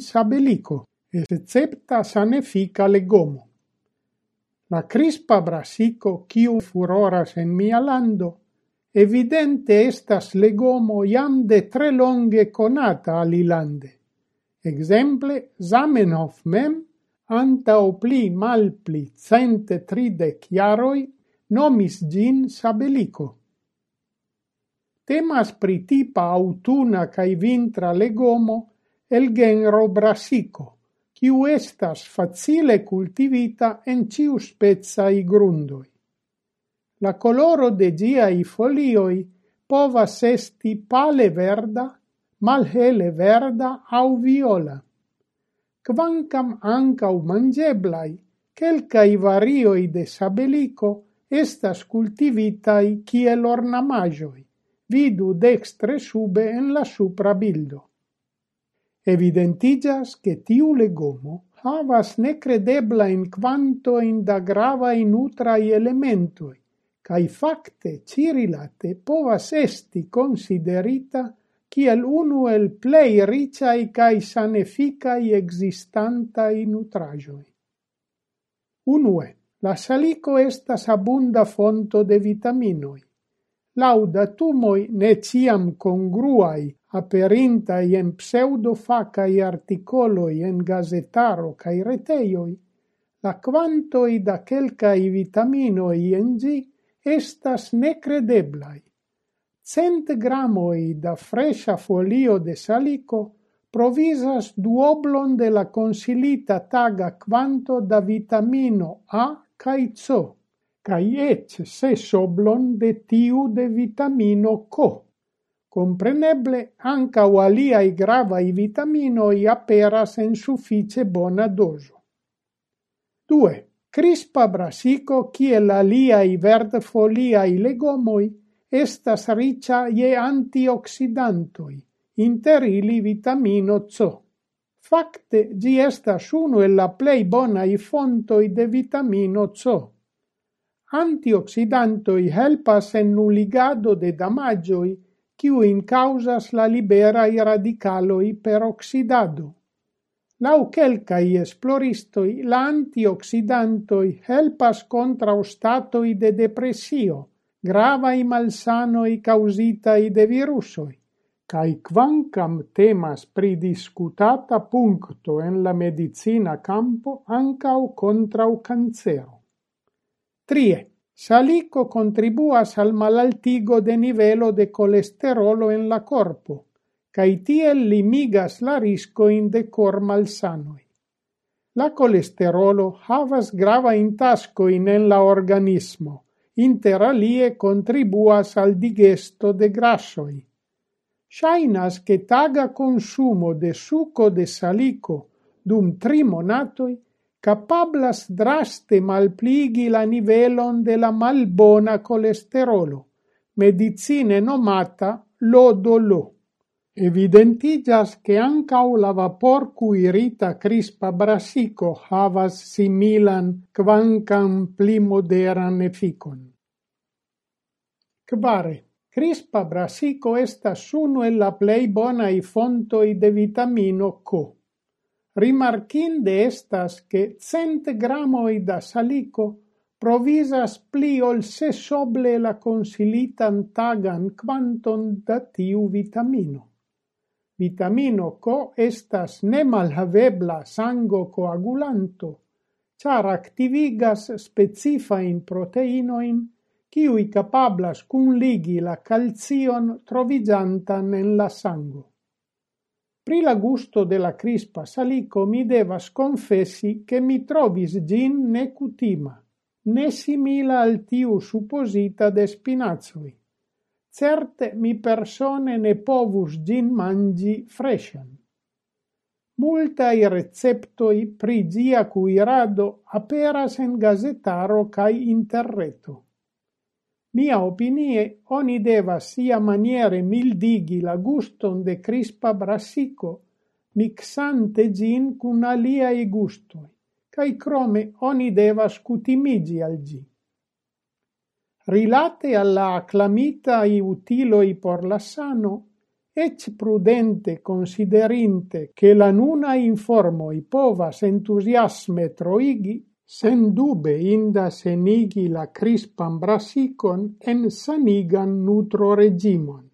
sabelico e recepta sanefica legomo. La crispa brasico, quiu furoras en mia lando, evidente estas legomo iam de tre longe conata alilande. Exemple, Zamenhof mem, antau pli mal pli cente tridec iaroi, nomis gin sabelico. Temas pri tipa autuna cae vintra legomo el genro brasico, quiu estas facile cultivita en i grundoi. La coloro de giai folioi povas esti pale verda, malhele verda au viola. Quancam ancau mangeblai, quelcai varioi de sabelico estas cultivitai kiel ornamagioi, vidu dextre sube en la supra bildo evidentigas che tiu legomo havas nekredeblajn kvantojn da gravaj nutraj elementoj, kaj fakte cirilate povas esti considerita kiel unu el plej ricaj kaj sanefikaj existantaj nutraĵoj. Unue, la salico estas abunda fonto de vitaminoi. Lauda datumoi ne ciam congruai aperintai en pseudofacai articoloi en gazetaro cae reteioi, la quantoi da quelcae vitaminoi en gi estas necredeblai. Cent gramoi da fresha folio de salico provisas duoblon de la consilita taga quanto da vitamino A cae C cae ec se soblon de tiu de vitamino C. Compreneble, anca o aliai gravai vitaminoi aperas en suffice bona doso. 2. Crispa brasico, kiel aliai verde foliai legomoi, estas ricia ie antioxidantoi, inter ili vitamino C. Facte, gi estas uno e la plei bonai fontoi de vitamino C. Antioxidantoi helpas en nuligado de damagioi in causas la libera i radicaloi per oxidado. Lau quelcai esploristoi, la antioxidantoi helpas contra stato de depressio, gravai malsanoi causitai de virusoi, cae quancam temas pridiscutata puncto en la medicina campo ancau contrau cancero. Trie, salico contribuas al malaltigo de nivelo de colesterolo en la corpo, cae tiel limigas la risco in de cor malsanoi. La colesterolo havas grava intascoin en la organismo, inter alie contribuas al digesto de grassoi. Shainas che taga consumo de suco de salico dum tri monatoi capablas draste malpligi la nivelon de la malbona colesterolo, medicine nomata lodolo. Evidentigas che ancau la vapor cuirita crispa brasico havas similan quancam pli moderan efficon. Quare, crispa brasico estas uno e la plei bonai fontoi de vitamino CO Rimarkinde estas che cent gramoi da salico provisas pli ol se soble la consilitan tagan quanton da tiu vitamino. Vitamino co estas ne malhavebla sango coagulanto, char activigas specifain proteinoin ciui capablas cun ligi la calzion trovigiantan en la sango. Pri la gusto de la crispa salico mi devas confessi che mi trovis gin ne cutima, ne simila al tiu supposita de spinazui. Certe mi persone ne povus gin mangi freshan. Multai receptoi pri gia cui rado aperas en gazetaro cae interreto. Mia opinie, oni devas sia maniere mildigi la guston de crispa brassico, mixante gin cun aliai gustoi, cae crome oni devas cutimigi al gi. Rilate alla acclamita i utiloi por la sano, ec prudente considerinte che la nuna informoi povas entusiasme troigi, sendube inda senigi la crispan brasicon en sanigan nutroregimon.